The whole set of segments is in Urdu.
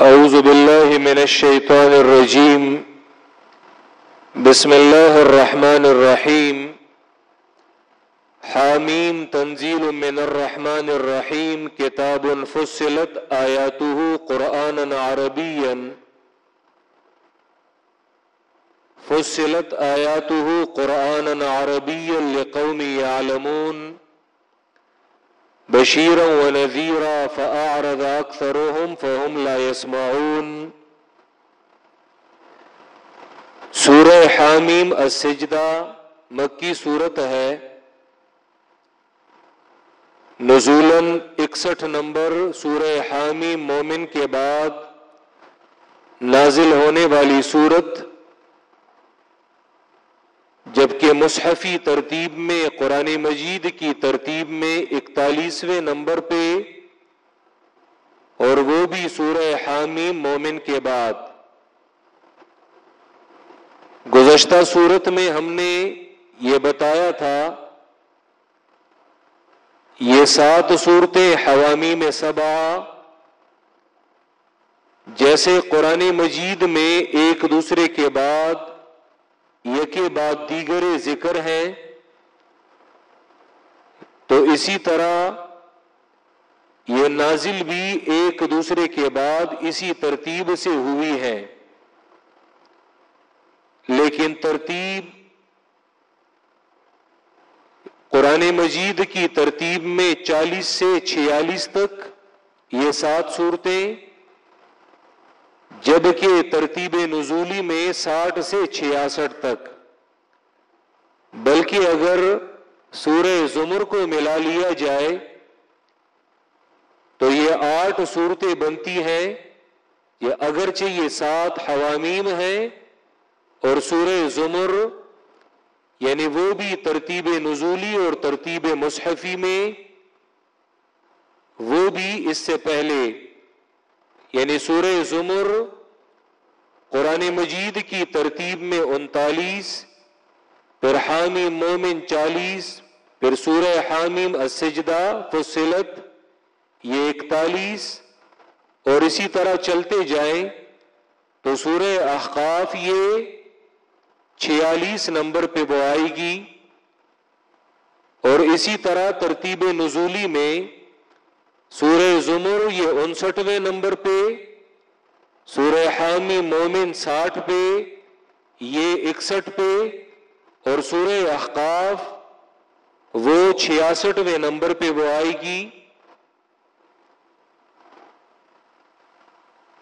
أعوذ بالله من الشيطان الرجيم. بسم الله الرحمن الرحيم. حاميم تنزيل من الرحمن الرحيم. كتاب فصلت آياته قرآنا عربيا. فصلت آياته قرآنا عربيا لقوم يعلمون. بشيرا ونذيرا فأعرض أكثرهم فهم لا يسمعون سورہ حامیم السجدہ مکی صورت ہے۔ نزولاً اکسٹھ نمبر سورہ حامیم مومن کے بعد نازل ہونے والی صورت جبکہ مصحفی ترتیب میں، قرآن مجید کی ترتیب میں اکتالیسویں نمبر پہ، اور وہ بھی سورہ حامی مومن کے بعد۔ گزشتہ صورت میں ہم نے یہ بتایا تھا، یہ سات صورتیں حوامی میں سبا جیسے قرآن مجید میں ایک دوسرے کے بعد یہ بعد دیگر ذکر ہیں تو اسی طرح یہ نازل بھی ایک دوسرے کے بعد اسی ترتیب سے ہوئی ہے۔ لیکن ترتیب قرآن مجید کی ترتیب میں چالیس سے چھیالیس تک یہ سات صورتیں جبکہ ترتیب نزولی میں ساٹھ سے چھیاسٹھ تک۔ بلکہ اگر سورہ زمر کو ملا لیا جائے، تو یہ آٹھ صورتیں بنتی ہیں۔ یہ اگرچہ یہ سات حوامیم ہیں، اور سورہ زمر یعنی وہ بھی ترتیب نزولی اور ترتیب مصحفی میں، وہ بھی اس سے پہلے۔ یعنی سورہ زمر قرآن مجید کی ترتیب میں انتالیس، پھر حامی مومن چالیس، پھر سورہ حامیم السجدہ فصلت یہ اکتالیس، اور اسی طرح چلتے جائیں تو سورہ احقاف یہ چھیالیس نمبر پہ وہ آئے گی۔ اور اسی طرح ترتیب نزولی میں سورہ زمر یہ انسٹھویں نمبر پہ، سورہ حامی مومن ساٹھ پہ، یہ اکسٹھ پہ اور سورہ احقاف وہ چھیاسٹھویں نمبر پہ وہ آئے گی۔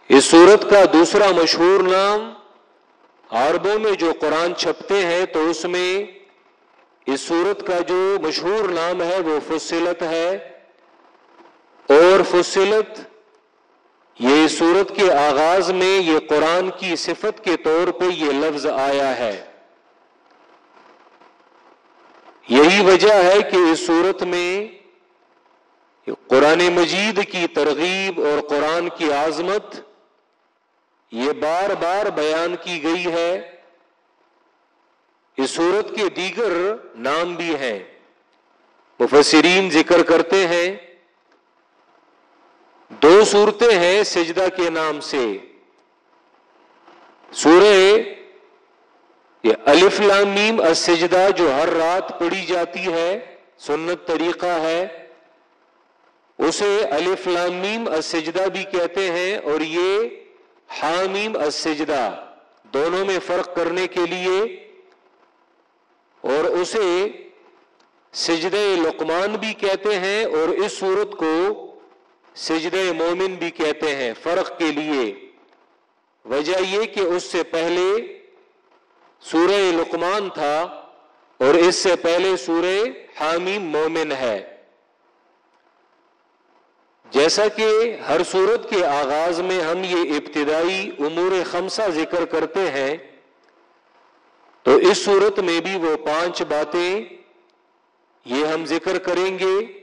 اس سورت کا دوسرا مشہور نام عربوں میں جو قرآن چھپتے ہیں، تو اس میں اس سورت کا جو مشہور نام ہے وہ فصلت ہے۔ اور فصلت، یہ سورت کے آغاز میں، یہ قرآن کی صفت کے طور پہ یہ لفظ آیا ہے۔ یہی وجہ ہے کہ اس صورت میں قرآن مجید کی ترغیب اور قرآن کی عظمت، یہ بار بار بیان کی گئی ہے۔ اس صورت کے دیگر نام بھی ہیں۔ مفسرین ذکر کرتے ہیں۔ دو صورتیں ہیں سجدہ کے نام سے۔ سورہ یہ الف لامیم السجدہ جو ہر رات پڑھی جاتی ہے، سنت طریقہ ہے، اسے الف لامیم السجدہ بھی کہتے ہیں، اور یہ حامیم السجدہ، دونوں میں فرق کرنے کے لیے۔ اور اسے سجد لقمان بھی کہتے ہیں، اور اس صورت کو سجد مومن بھی کہتے ہیں، فرق کے لیے۔ وجہ یہ کہ اس سے پہلے سورہ لقمان تھا اور اس سے پہلے سورہ حامیم مومن ہے۔ جیسا کہ ہر صورت کے آغاز میں ہم یہ ابتدائی امور خمسہ ذکر کرتے ہیں، تو اس صورت میں بھی وہ پانچ باتیں یہ ہم ذکر کریں گے۔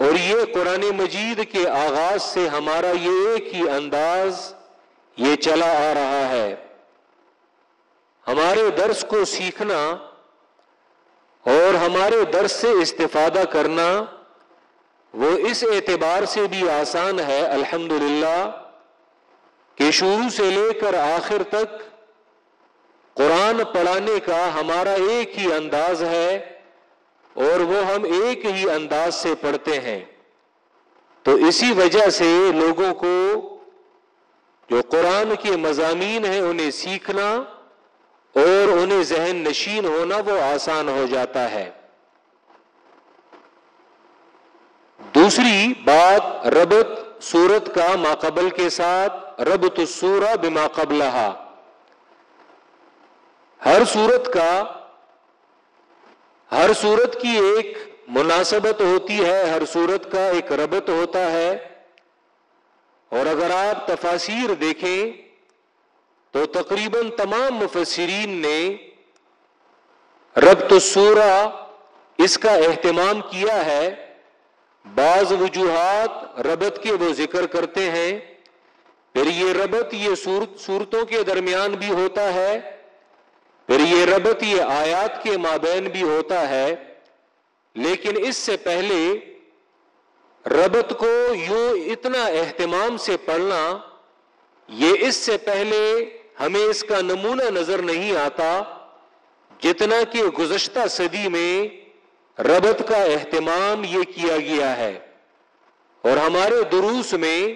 اور یہ قرآن مجید کے آغاز سے ہمارا یہ ایک ہی انداز یہ چلا آ رہا ہے۔ ہمارے درس کو سیکھنا اور ہمارے درس سے استفادہ کرنا وہ اس اعتبار سے بھی آسان ہے الحمد کہ شروع سے لے کر آخر تک قرآن پڑھانے کا ہمارا ایک ہی انداز ہے۔ اور وہ ہم ایک ہی انداز سے پڑھتے ہیں۔ تو اسی وجہ سے لوگوں کو جو قرآن کے مضامین ہیں انہیں سیکھنا اور انہیں ذہن نشین ہونا وہ آسان ہو جاتا ہے۔ دوسری بات، ربط سورت کا ماقبل کے ساتھ، ربط السورہ بما قبلہ ہر سورت کا ہر سورت کی ایک مناسبت ہوتی ہے، ہر سورت کا ایک ربط ہوتا ہے۔ اور اگر آپ تفاصیر دیکھیں تو تقریباً تمام مفسرین نے ربط السورہ اس کا اہتمام کیا ہے۔ بعض وجوہات ربط کے وہ ذکر کرتے ہیں۔ پھر یہ ربط یہ صورتوں کے درمیان بھی ہوتا ہے۔ پھر یہ ربط یہ آیات کے مابین بھی ہوتا ہے، لیکن اس سے پہلے ربط کو یوں اتنا اہتمام سے پڑھنا، یہ اس سے پہلے ہمیں اس کا نمونہ نظر نہیں آتا، جتنا کہ گزشتہ صدی میں ربط کا اہتمام یہ کیا گیا ہے۔ اور ہمارے دروس میں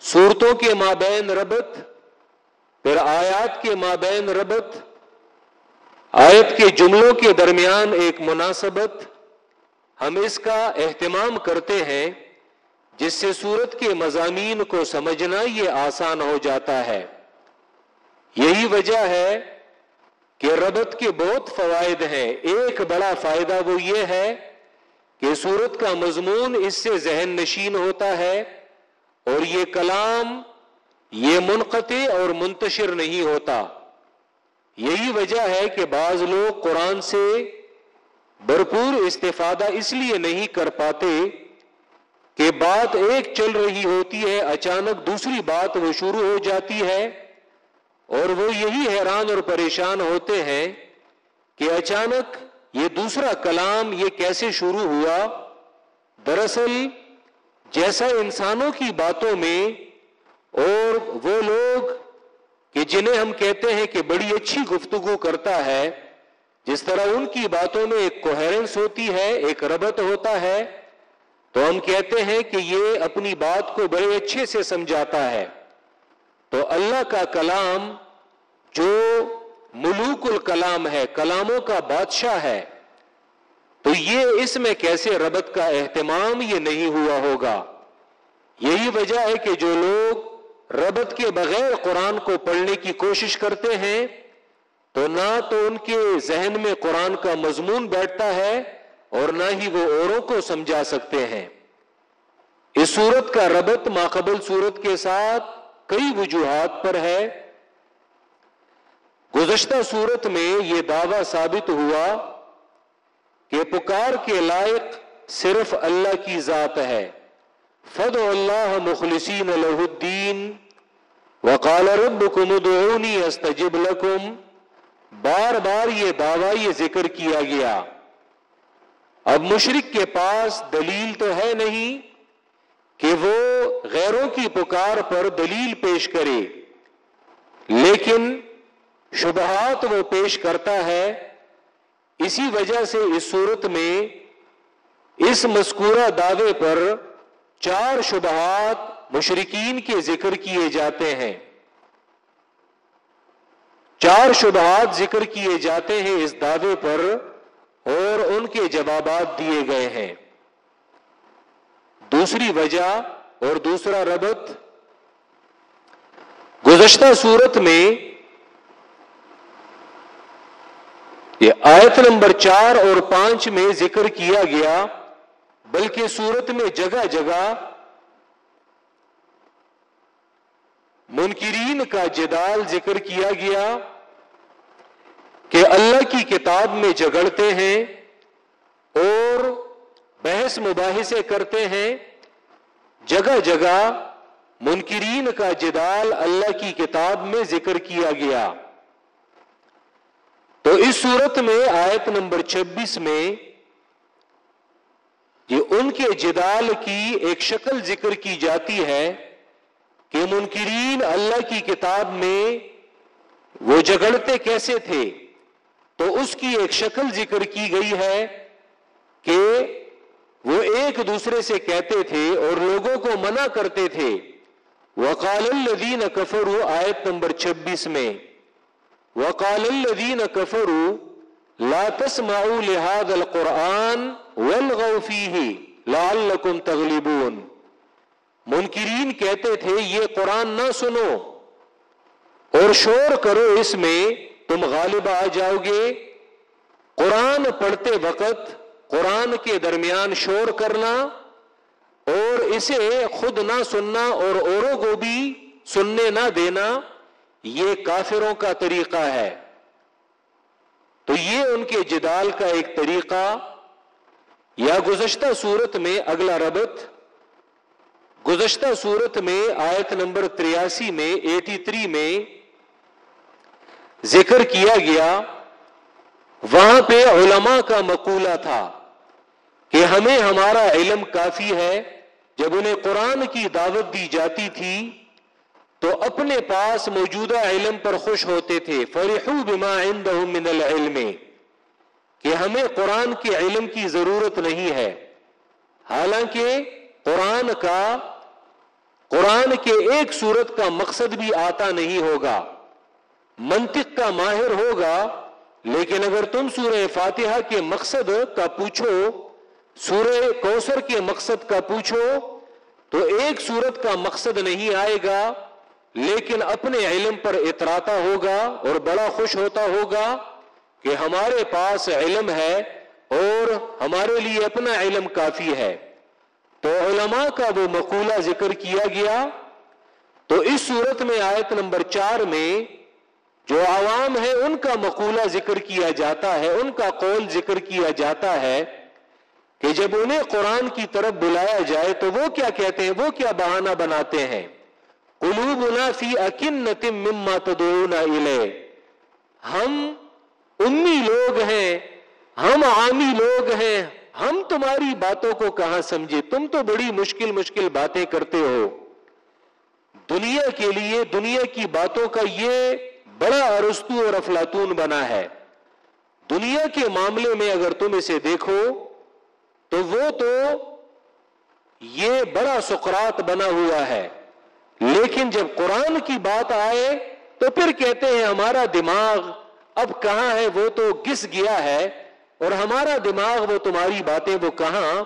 صورتوں کے مابین ربط، پھر آیات کے مابین ربط آیت کے جملوں کے درمیان ایک مناسبت ہم اس کا اہتمام کرتے ہیں، جس سے سورت کے مضامین کو سمجھنا یہ آسان ہو جاتا ہے۔ یہی وجہ ہے کہ ربط کے بہت فوائد ہیں۔ ایک بڑا فائدہ وہ یہ ہے کہ سورت کا مضمون اس سے ذہن نشین ہوتا ہے اور یہ کلام یہ منقطع اور منتشر نہیں ہوتا۔ یہی وجہ ہے کہ بعض لوگ قرآن سے بھرپور استفادہ اس لیے نہیں کر پاتے کہ بات ایک چل رہی ہوتی ہے، اچانک دوسری بات وہ شروع ہو جاتی ہے اور وہ یہی حیران اور پریشان ہوتے ہیں کہ اچانک یہ دوسرا کلام یہ کیسے شروع ہوا؟ دراصل جیسا انسانوں کی باتوں میں اور وہ لوگ کہ جنہیں ہم کہتے ہیں کہ بڑی اچھی گفتگو کرتا ہے، جس طرح ان کی باتوں میں ایک کوہرنس ہوتی ہے، ایک ربط ہوتا ہے، تو ہم کہتے ہیں کہ یہ اپنی بات کو بڑے اچھے سے سمجھاتا ہے۔ تو اللہ کا کلام جو ملوک الکلام ہے، کلاموں کا بادشاہ ہے، تو یہ اس میں کیسے ربط کا اہتمام یہ نہیں ہوا ہوگا؟ یہی وجہ ہے کہ جو لوگ ربط کے بغیر قرآن کو پڑھنے کی کوشش کرتے ہیں، تو نہ تو ان کے ذہن میں قرآن کا مضمون بیٹھتا ہے اور نہ ہی وہ اوروں کو سمجھا سکتے ہیں۔ اس صورت کا ربط ماقبل صورت کے ساتھ کئی وجوہات پر ہے۔ گزشتہ صورت میں یہ دعویٰ ثابت ہوا کہ پکار کے لائق صرف اللہ کی ذات ہے۔ فد اللہ مخلصین الہ الدین وقال ربکم ادعونی استجب لکم بار بار یہ دعویٰ، یہ ذکر کیا گیا۔ اب مشرق کے پاس دلیل تو ہے نہیں کہ وہ غیروں کی پکار پر دلیل پیش کرے، لیکن شبہات وہ پیش کرتا ہے۔ اسی وجہ سے اس صورت میں اس مذکورہ دعوے پر چار شبہات مشرقین کے ذکر کیے جاتے ہیں۔ چار شبہات ذکر کیے جاتے ہیں اس دعوے پر اور ان کے جوابات دیے گئے ہیں۔ دوسری وجہ اور دوسرا ربط، گزشتہ صورت میں یہ آیت نمبر چار اور پانچ میں ذکر کیا گیا۔ بلکہ صورت میں جگہ جگہ منکرین کا جدال ذکر کیا گیا کہ اللہ کی کتاب میں جگڑتے ہیں اور بحث مباحثے کرتے ہیں، جگہ جگہ منکرین کا جدال اللہ کی کتاب میں ذکر کیا گیا۔ تو اس صورت میں آیت نمبر چھبیس میں یہ ان کے جدال کی ایک شکل ذکر کی جاتی ہے کہ منکرین اللہ کی کتاب میں وہ جگڑتے کیسے تھے؟ تو اس کی ایک شکل ذکر کی گئی ہے کہ وہ ایک دوسرے سے کہتے تھے اور لوگوں کو منع کرتے تھے۔ وقال الذین کفروا آیت نمبر چھبیس میں۔ وقال الذین کفروا لا تسمعوا لهذا القرآن والغوا فيه لعلكم تغلبون منکرین کہتے تھے، یہ قرآن نہ سنو۔ اور شور کرو اس میں، تم غالب آ جاؤ گے قرآن پڑھتے وقت، قرآن کے درمیان شور کرنا اور اسے خود نہ سننا اور اوروں کو بھی سننے نہ دینا، یہ کافروں کا طریقہ ہے۔ تو یہ ان کے جدال کا ایک طریقہ۔ یا گزشتہ صورت میں اگلا ربط، گزشتہ صورت میں آیت نمبر تریاسی میں، ایٹی تھری میں ذکر کیا گیا۔ وہاں پہ علماء کا مقولہ تھا کہ ہمیں ہمارا علم کافی ہے۔ جب انہیں قرآن کی دعوت دی جاتی تھی تو اپنے پاس موجودہ علم پر خوش ہوتے تھے۔ فرحو بما عندهم من العلم۔ کہ ہمیں قرآن کے علم کی ضرورت نہیں ہے۔ حالانکہ قرآن کا قرآن کے ایک صورت کا مقصد بھی آتا نہیں ہوگا۔ منطق کا ماہر ہوگا، لیکن اگر تم سورہ فاتحہ کے مقصد کا پوچھو، سورہ کوثر کے مقصد کا پوچھو، تو ایک صورت کا مقصد نہیں آئے گا، لیکن اپنے علم پر اتراتا ہوگا اور بڑا خوش ہوتا ہوگا۔ کہ ہمارے پاس علم ہے اور ہمارے لیے اپنا علم کافی ہے۔ تو علماء کا وہ مقولہ ذکر کیا گیا۔ تو اس صورت میں آیت نمبر چار میں جو عوام ہے، ان کا مقولہ ذکر کیا جاتا ہے، ان کا قول ذکر کیا جاتا ہے کہ جب انہیں قرآن کی طرف بلایا جائے تو وہ کیا کہتے ہیں؟ وہ کیا بہانہ بناتے ہیں؟ قلوبنا فی اکنت مما تدعونا الیہ۔ ہم امی لوگ ہیں، ہم عامی لوگ ہیں، ہم تمہاری باتوں کو کہاں سمجھے؟ تم تو بڑی مشکل مشکل باتیں کرتے ہو۔ دنیا کے لیے، دنیا کی باتوں کا یہ بڑا ارستو اور افلاطون بنا ہے۔ دنیا کے معاملے میں اگر تم اسے دیکھو، تو وہ تو یہ بڑا سکرات بنا ہوا ہے۔ لیکن جب قرآن کی بات آئے، تو پھر کہتے ہیں ہمارا دماغ اب کہاں ہے وہ تو گس گیا ہے اور ہمارا دماغ وہ تمہاری باتیں وہ کہاں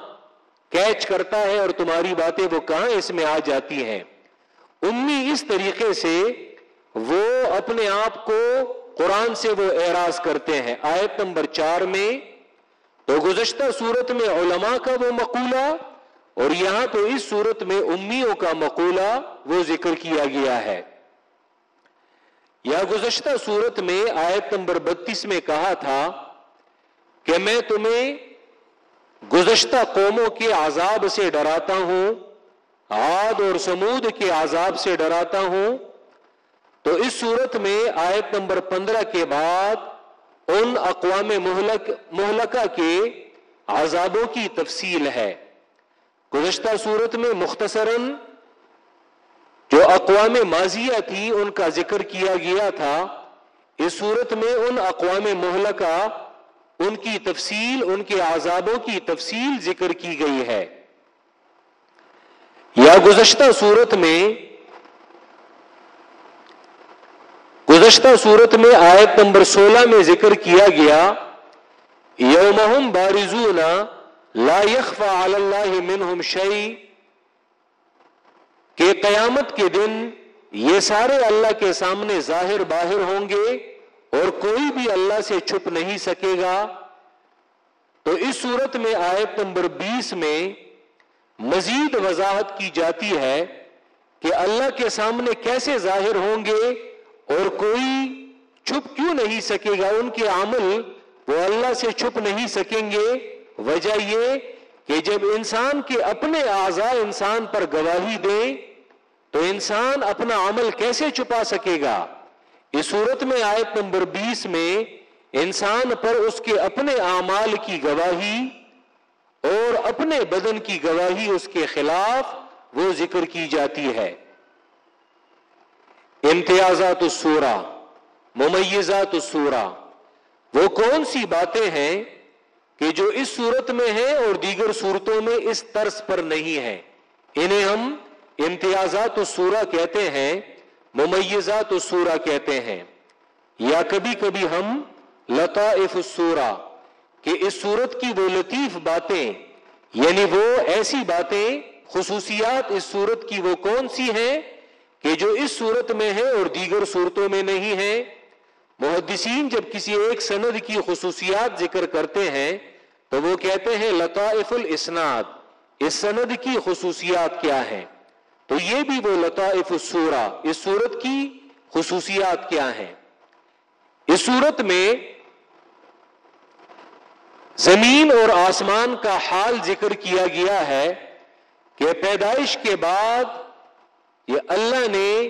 کیچ کرتا ہے اور تمہاری باتیں وہ کہاں اس میں آ جاتی ہیں۔ امی اس طریقے سے وہ اپنے آپ کو قرآن سے وہ اعراض کرتے ہیں۔ آیت نمبر چار میں تو گزشتہ صورت میں علماء کا وہ مقولہ اور یہاں تو اس صورت میں امیوں کا مقولہ وہ ذکر کیا گیا ہے۔ یا گزشتہ صورت میں آیت نمبر بتیس میں کہا تھا کہ میں تمہیں گزشتہ قوموں کے عذاب سے ڈراتا ہوں، عاد اور سمود کے عذاب سے ڈراتا ہوں۔ تو اس صورت میں آیت نمبر پندرہ کے بعد ان اقوام مہلکہ کے عذابوں کی تفصیل ہے۔ گزشتہ صورت میں مختصراً جو اقوام ماضیہ تھی ان کا ذکر کیا گیا تھا، اس صورت میں ان اقوام مہلکہ ان کی تفصیل، ان کے عذابوں کی تفصیل ذکر کی گئی ہے۔ یا گزشتہ صورت میں، گزشتہ صورت میں آیت نمبر سولہ میں ذکر کیا گیا، یومہم بارزون لا يخفى على الله منهم شيء کہ قیامت کے دن یہ سارے اللہ کے سامنے ظاہر باہر ہوں گے اور کوئی بھی اللہ سے چھپ نہیں سکے گا۔ تو اس صورت میں آیت نمبر بیس میں مزید وضاحت کی جاتی ہے کہ اللہ کے سامنے کیسے ظاہر ہوں گے اور کوئی چھپ کیوں نہیں سکے گا۔ ان کے عمل وہ اللہ سے چھپ نہیں سکیں گے۔ وجہ یہ کہ جب انسان کے اپنے اعضاء انسان پر گواہی دے تو انسان اپنا عمل کیسے چھپا سکے گا؟ اس صورت میں آیت نمبر بیس میں انسان پر اس کے اپنے اعمال کی گواہی اور اپنے بدن کی گواہی اس کے خلاف وہ ذکر کی جاتی ہے۔ امتیازات السورہ، ممیزات السورہ، وہ کون سی باتیں ہیں کہ جو اس صورت میں ہیں اور دیگر صورتوں میں اس طرز پر نہیں ہے انہیں ہم امتیازات السورہ کہتے ہیں، ممیزات السورہ کہتے ہیں۔ یا کبھی کبھی ہم لطائف السورہ، کہ اس صورت کی وہ لطیف باتیں یعنی وہ ایسی باتیں، خصوصیات اس صورت کی وہ کون سی ہیں، کہ جو اس صورت میں ہے اور دیگر صورتوں میں نہیں ہے محدثین جب کسی ایک سند کی خصوصیات ذکر کرتے ہیں، تو وہ کہتے ہیں لطائف الاسناد، اس سند کی خصوصیات کیا ہیں۔ تو یہ بھی وہ لطائف السورہ، اس صورت کی خصوصیات کیا ہیں؟ اس صورت میں زمین اور آسمان کا حال ذکر کیا گیا ہے کہ پیدائش کے بعد یہ اللہ نے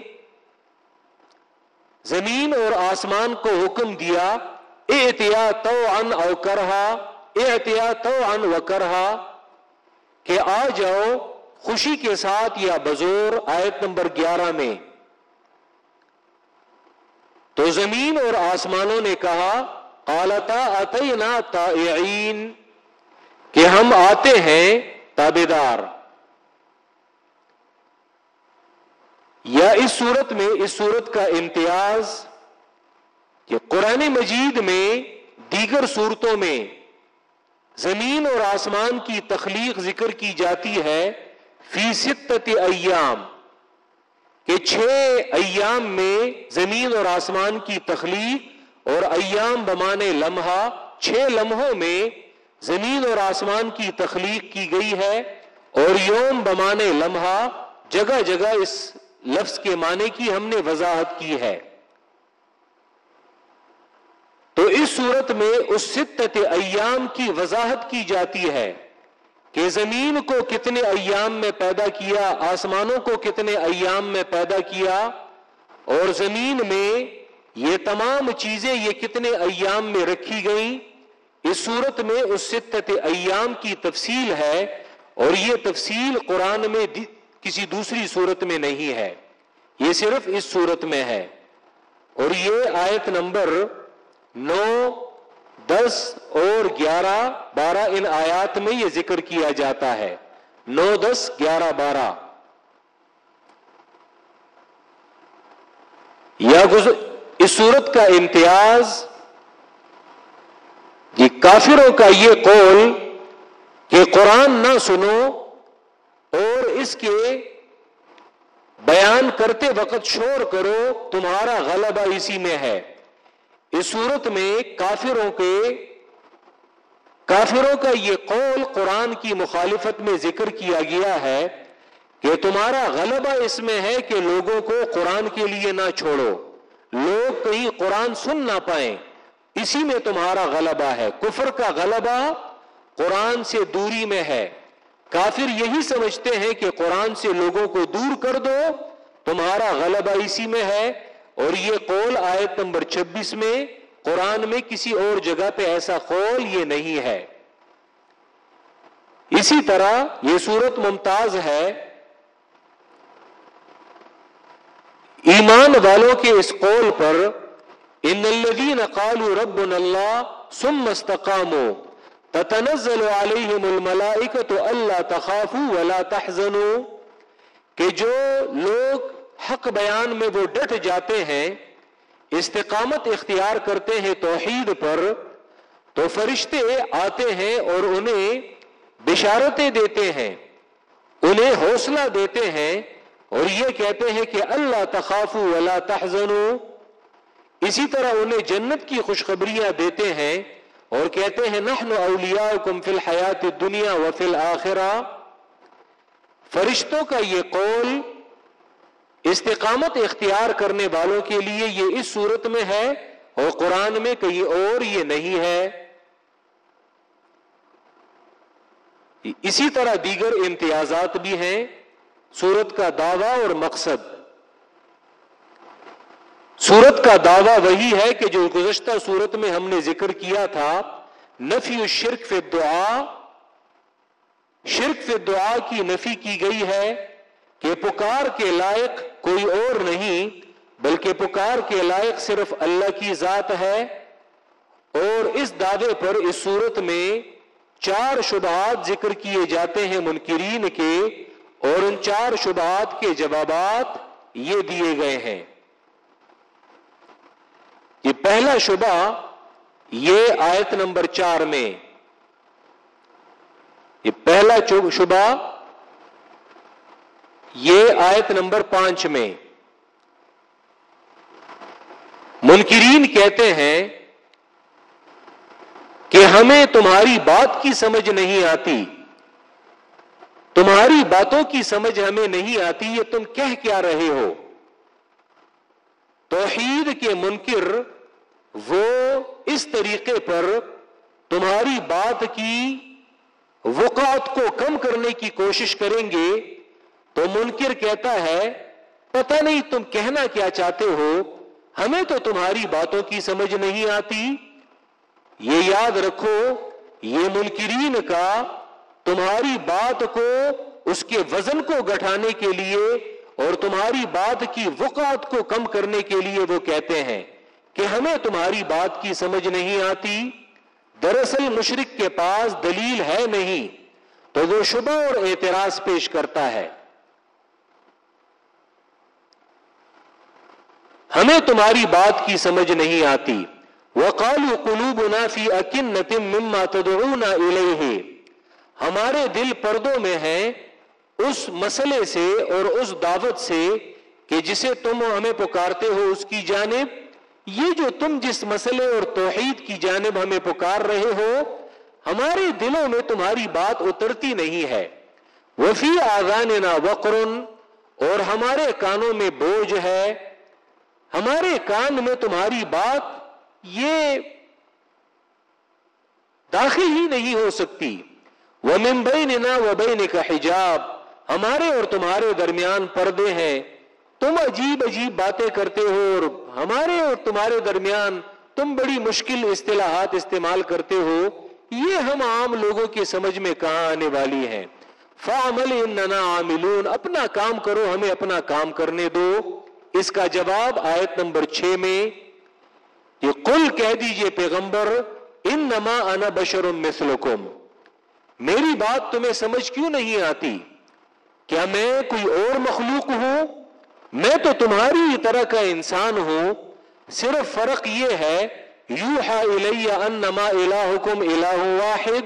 زمین اور آسمان کو حکم دیا احتیا تو ان او کرہا احتیا تو ان و کرہا کہ آ جاؤ خوشی کے ساتھ یا بزور آیت نمبر گیارہ میں، تو زمین اور آسمانوں نے کہا، قالتا اتینا تائعین کہ ہم آتے ہیں تابے دار یا اس صورت میں، اس صورت کا امتیاز، کہ قرآن مجید میں، دیگر صورتوں میں، زمین اور آسمان کی تخلیق ذکر کی جاتی ہے۔ فی ستت ایام، کہ چھ ایام میں زمین اور آسمان کی تخلیق اور ایام بمانے لمحہ، چھ لمحوں میں زمین اور آسمان کی تخلیق کی گئی ہے اور یوم بمانے لمحہ، جگہ جگہ اس لفظ کے معنی کی ہم نے وضاحت کی ہے۔ تو اس صورت میں اس ستت ایام کی وضاحت کی جاتی ہے۔ کہ زمین کو کتنے ایام میں پیدا کیا، آسمانوں کو کتنے ایام میں پیدا کیا، اور زمین میں یہ تمام چیزیں یہ کتنے ایام میں رکھی گئیں، اس صورت میں اس ستت ایام کی تفصیل ہے، اور یہ تفصیل قرآن میں کسی دوسری صورت میں نہیں ہے، یہ صرف اس صورت میں ہے۔ اور یہ آیت نمبر نو دس اور گیارہ بارہ ان آیات میں یہ ذکر کیا جاتا ہے۔ نو دس، گیارہ بارہ۔ یا اس صورت کا امتیاز۔ یہ کافروں کا یہ قول کہ قرآن نہ سنو اور اس کے بیان کرتے وقت شور کرو، تمہارا غلبہ اسی میں ہے۔ اس صورت میں کافروں کے کافروں کا یہ قول قرآن کی مخالفت میں ذکر کیا گیا ہے کہ تمہارا غلبہ اس میں ہے کہ لوگوں کو قرآن کے لیے نہ چھوڑو۔ لوگ کہیں قرآن سن نہ پائیں۔ اسی میں تمہارا غلبہ ہے۔ کفر کا غلبہ قرآن سے دوری میں ہے۔ کافر یہی سمجھتے ہیں کہ قرآن سے لوگوں کو دور کر دو۔ تمہارا غلبہ اسی میں ہے۔ اور یہ قول آیت نمبر چھبیس میں قرآن میں کسی اور جگہ پہ ایسا قول یہ نہیں ہے۔ اسی طرح یہ صورت ممتاز ہے۔ ایمان والوں کے اس قول پر ان الذین قالوا ربنا اللہ ثم استقاموا تتنزل علیہم الملائکۃ الا تخافوا ولا تحزنوا کہ جو لوگ حق بیان میں وہ ڈٹ جاتے ہیں، استقامت اختیار کرتے ہیں توحید پر، تو فرشتے آتے ہیں اور انہیں بشارتیں دیتے ہیں، انہیں حوصلہ دیتے ہیں اور یہ کہتے ہیں کہ اللہ تخاف ولا تحزنوا اسی طرح انہیں جنت کی خوشخبریاں دیتے ہیں اور کہتے ہیں، نحن اولیاؤکم فی الحیات الدنیا وفی الاخرہ۔ فرشتوں کا یہ قول استقامت اختیار کرنے والوں کے لیے یہ اس صورت میں ہے اور قرآن میں کہیں اور یہ نہیں ہے۔ اسی طرح دیگر امتیازات بھی ہیں۔ سورت کا دعویٰ اور مقصد۔ سورت کا دعویٰ وہی ہے کہ جو گزشتہ صورت میں ہم نے ذکر کیا تھا، نفی الشرک فی دعا شرک فی دعا کی نفی کی گئی ہے کہ پکار کے لائق کوئی اور نہیں، بلکہ پکار کے لائق صرف اللہ کی ذات ہے۔ اور اس دعوے پر اس صورت میں چار شبہات ذکر کیے جاتے ہیں منکرین کے، اور ان چار شبہات کے جوابات یہ دیے گئے ہیں۔ یہ پہلا شبہ یہ آیت نمبر چار میں، یہ پہلا شبہ یہ آیت نمبر پانچ میں منکرین کہتے ہیں کہ ہمیں تمہاری بات کی سمجھ نہیں آتی، تمہاری باتوں کی سمجھ ہمیں نہیں آتی، یہ تم کہہ کیا رہے ہو؟ توحید کے منکر وہ اس طریقے پر تمہاری بات کی وقات کو کم کرنے کی کوشش کریں گے تو منکر کہتا ہے، پتہ نہیں تم کہنا کیا چاہتے ہو، ہمیں تو تمہاری باتوں کی سمجھ نہیں آتی۔ یہ یاد رکھو، یہ منکرین کا تمہاری بات کو اس کے وزن کو گٹھانے کے لیے اور تمہاری بات کی وقات کو کم کرنے کے لیے وہ کہتے ہیں کہ ہمیں تمہاری بات کی سمجھ نہیں آتی۔ دراصل مشرق کے پاس دلیل ہے نہیں، تو وہ شبہ اور اعتراض پیش کرتا ہے۔ ہمیں تمہاری بات کی سمجھ نہیں آتی۔ وقالوا قلوبنا في اكنه مما تدعونا ہمارے دل پردوں میں ہیں اس مسئلے سے اور اس دعوت سے کہ جسے تم ہمیں پکارتے ہو اس کی جانب۔ یہ جو تم جس مسئلے اور توحید کی جانب ہمیں پکار رہے ہو، ہمارے دلوں میں تمہاری بات اترتی نہیں ہے۔ وفی آغاننا وقرن اور ہمارے کانوں میں بوجھ ہے۔ ہمارے کان میں تمہاری بات یہ داخل ہی نہیں ہو سکتی۔ وہ ممبئی ننا وبئی کا حجاب۔ ہمارے اور تمہارے درمیان پردے ہیں۔ تم عجیب عجیب باتیں کرتے ہو اور ہمارے اور تمہارے درمیان تم بڑی مشکل اصطلاحات استعمال کرتے ہو۔ یہ ہم عام لوگوں کی سمجھ میں کہاں آنے والی ہیں؟ فامل اننا عاملون۔ اپنا کام کرو، ہمیں اپنا کام کرنے دو۔ اس کا جواب آیت نمبر چھ میں یہ کل کہہ دیجیے پیغمبر ان نما انا بشر مثلکم۔ میری بات تمہیں سمجھ کیوں نہیں آتی؟ کیا میں کوئی اور مخلوق ہوں؟ میں تو تمہاری طرح کا انسان ہوں۔ صرف فرق یہ ہے، یوحا الیہ انما الہکم الہ واحد۔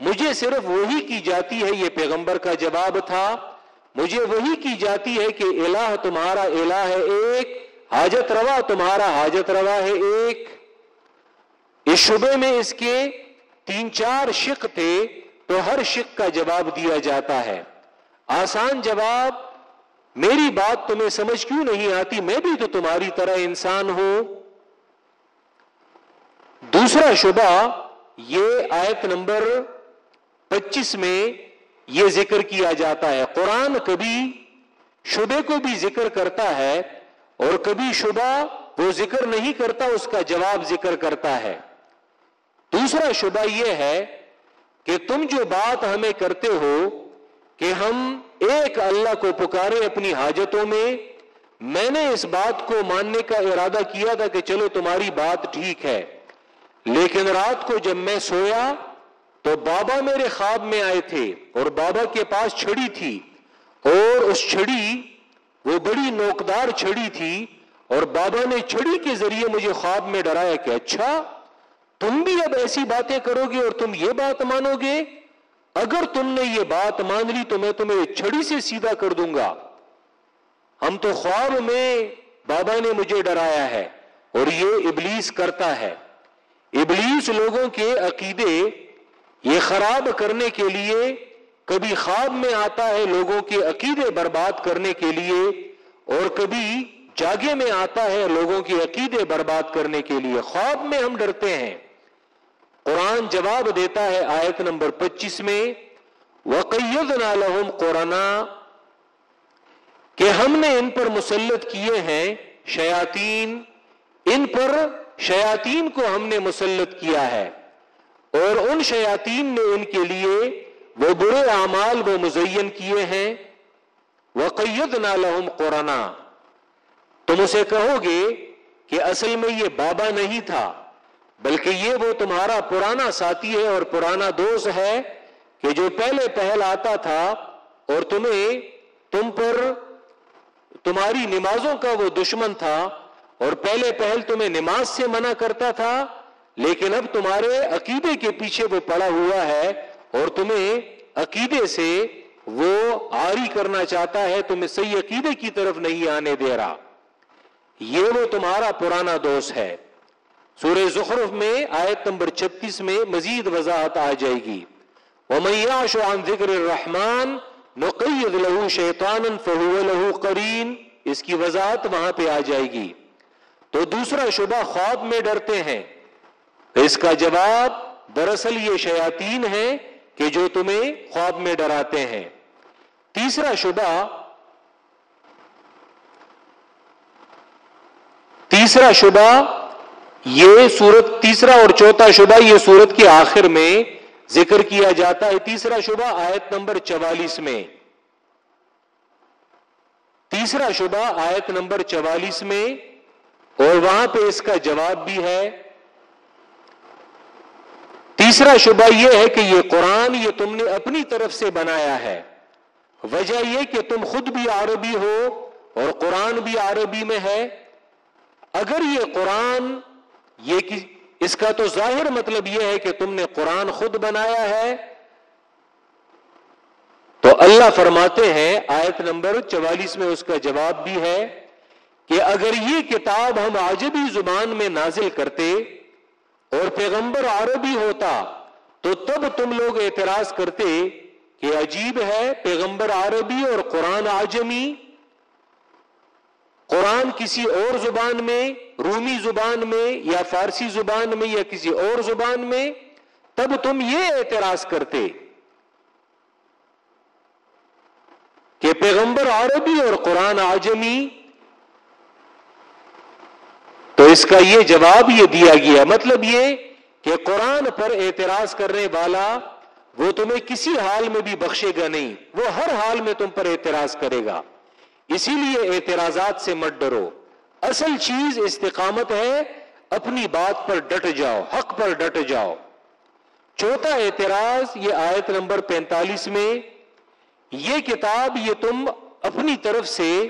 مجھے صرف وہی کی جاتی ہے، یہ پیغمبر کا جواب تھا۔ مجھے وہی کی جاتی ہے کہ الہ تمہارا الہ ہے ایک، حاجت روا تمہارا حاجت روا ہے ایک۔ اس شبے میں اس کے تین چار شک تھے تو ہر شک کا جواب دیا جاتا ہے۔ آسان جواب، میری بات تمہیں سمجھ کیوں نہیں آتی؟ میں بھی تو تمہاری طرح انسان ہوں۔ دوسرا شبہ، یہ آیت نمبر پچیس میں یہ ذکر کیا جاتا ہے۔ قرآن کبھی شبے کو بھی ذکر کرتا ہے اور کبھی شبہ وہ ذکر نہیں کرتا، اس کا جواب ذکر کرتا ہے۔ دوسرا شبہ یہ ہے کہ تم جو بات ہمیں کرتے ہو کہ ہم ایک اللہ کو پکارے اپنی حاجتوں میں میں نے اس بات کو ماننے کا ارادہ کیا تھا کہ چلو تمہاری بات ٹھیک ہے، لیکن رات کو جب میں سویا تو بابا میرے خواب میں آئے تھے اور بابا کے پاس چھڑی تھی اور اس چھڑی، وہ بڑی نوکدار چھڑی تھی اور بابا نے چھڑی کے ذریعے مجھے خواب میں ڈرایا کہ اچھا تم بھی اب ایسی باتیں کرو گے اور تم یہ بات مانو گے، اگر تم نے یہ بات مان لی تو میں تمہیں چھڑی سے سیدھا کر دوں گا۔ ہم تو خواب میں بابا نے مجھے ڈرایا ہے اور یہ ابلیس کرتا ہے۔ ابلیس لوگوں کے عقیدے یہ خراب کرنے کے لیے کبھی خواب میں آتا ہے لوگوں کے عقیدے برباد کرنے کے لیے، اور کبھی جاگے میں آتا ہے لوگوں کے عقیدے برباد کرنے کے لیے۔ خواب میں ہم ڈرتے ہیں۔ قرآن جواب دیتا ہے آیت نمبر پچیس میں وقید نالحم قرآن کہ ہم نے ان پر مسلط کیے ہیں شیاتین ان پر شیاتین کو ہم نے مسلط کیا ہے۔ اور ان شیاتین نے ان کے لیے وہ برے اعمال وہ مزین کیے ہیں۔ وہ قید نالحم قرآن تم اسے کہو گے کہ اصل میں یہ بابا نہیں تھا، بلکہ یہ وہ تمہارا پرانا ساتھی ہے اور پرانا دوست ہے کہ جو پہلے پہل آتا تھا اور تمہیں تم پر تمہاری نمازوں کا وہ دشمن تھا اور پہلے پہل تمہیں نماز سے منع کرتا تھا۔ لیکن اب تمہارے عقیدے کے پیچھے وہ پڑا ہوا ہے اور تمہیں عقیدے سے وہ آری کرنا چاہتا ہے، تمہیں صحیح عقیدے کی طرف نہیں آنے دے رہا۔ یہ وہ تمہارا پرانا دوست ہے۔ سورہ زخرف میں آیت نمبر چھتیس میں مزید وضاحت آ جائے گی۔ وَمَيَّعْشُ عَنْ ذِكْرِ الرَّحْمَانِ نُقَيِّدْ لَهُ شَيْطَانًا فَهُوَ لَهُ قَرِينَ۔ اس کی وضاحت وہاں پہ آ جائے گی۔ تو دوسرا شبہ خواب میں ڈرتے ہیں۔ اس کا جواب دراصل یہ شیاطین ہیں کہ جو تمہیں خواب میں ڈراتے ہیں۔ تیسرا شبہ تیسرا شبہ، یہ سورت، تیسرا اور چوتھا شبہ یہ سورت کے آخر میں ذکر کیا جاتا ہے۔ تیسرا شبہ آیت نمبر چوالیس میں۔ تیسرا شبہ آیت نمبر چوالیس میں اور وہاں پہ اس کا جواب بھی ہے۔ تیسرا شبہ یہ ہے کہ یہ قرآن یہ تم نے اپنی طرف سے بنایا ہے۔ وجہ یہ کہ تم خود بھی عربی ہو اور قرآن بھی عربی میں ہے۔ اگر یہ قرآن یہ اس کا تو ظاہر مطلب یہ ہے کہ تم نے قرآن خود بنایا ہے۔ تو اللہ فرماتے ہیں، آیت نمبر چوالیس میں اس کا جواب بھی ہے کہ اگر یہ کتاب ہم عجبی زبان میں نازل کرتے اور پیغمبر عربی ہوتا، تو تب تم لوگ اعتراض کرتے کہ عجیب ہے پیغمبر عربی اور قرآن آجمی قرآن کسی اور زبان میں، رومی زبان میں یا فارسی زبان میں یا کسی اور زبان میں، تب تم یہ اعتراض کرتے کہ پیغمبر عربی اور قرآن آجمی تو اس کا یہ جواب یہ دیا گیا مطلب یہ کہ قرآن پر اعتراض کرنے والا وہ تمہیں کسی حال میں بھی بخشے گا نہیں، وہ ہر حال میں تم پر اعتراض کرے گا۔ اسی لیے اعتراضات سے مت ڈرو۔ اصل چیز استقامت ہے، اپنی بات پر ڈٹ جاؤ، حق پر ڈٹ جاؤ۔ چوتھا اعتراض، یہ آیت نمبر پینتالیس میں، یہ کتاب یہ تم اپنی طرف سے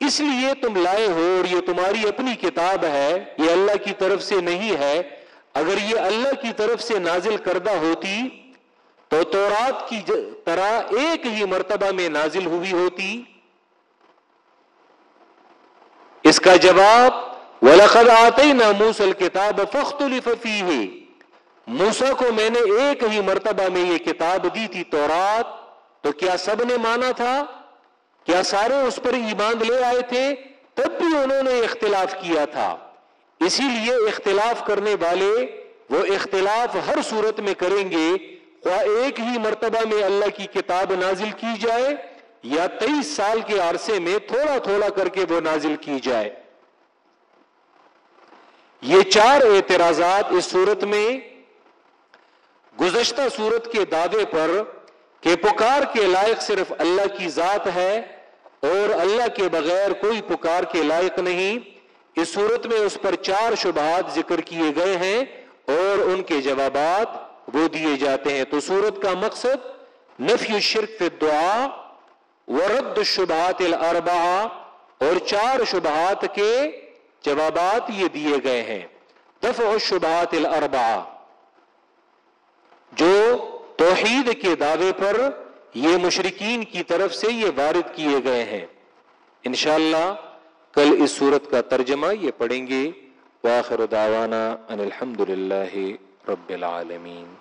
اس لیے تم لائے ہو اور یہ تمہاری اپنی کتاب ہے، یہ اللہ کی طرف سے نہیں ہے۔ اگر یہ اللہ کی طرف سے نازل کردہ ہوتی، تو تورات کی طرح ایک ہی مرتبہ میں نازل ہوئی ہوتی۔ اس کا جواب، وَلَقَدْ آتَيْنَا مُوسَى الْكِتَابَ فَخْتُلِفَ فِيهِ۔ موسا کو میں نے ایک ہی مرتبہ میں یہ کتاب دی تھی تورات۔ تو کیا سب نے مانا تھا؟ کیا سارے اس پر ایمان لے آئے تھے، تب بھی انہوں نے اختلاف کیا تھا۔ اسی لیے اختلاف کرنے والے وہ اختلاف ہر صورت میں کریں گے۔ ایک ہی مرتبہ میں اللہ کی کتاب نازل کی جائے یا تیئیس سال کے عرصے میں تھوڑا تھوڑا کر کے وہ نازل کی جائے۔ یہ چار اعتراضات اس صورت میں گزشتہ صورت کے دعوے پر کہ پکار کے لائق صرف اللہ کی ذات ہے اور اللہ کے بغیر کوئی پکار کے لائق نہیں۔ اس صورت میں اس پر چار شبہات ذکر کیے گئے ہیں اور ان کے جوابات وہ دیے جاتے ہیں۔ تو صورت کا مقصد نفی الشرک فی دعا ورد الشبہات الاربعہ اور چار شبہات کے جوابات یہ دیے گئے ہیں۔ دفع الشبہات الاربعہ جو توحید کے دعوے پر یہ مشرقین کی طرف سے یہ وارد کیے گئے ہیں۔ انشاءاللہ کل اس صورت کا ترجمہ یہ پڑھیں گے۔ واخر دعوانا ان الحمد للہ رب العالمین۔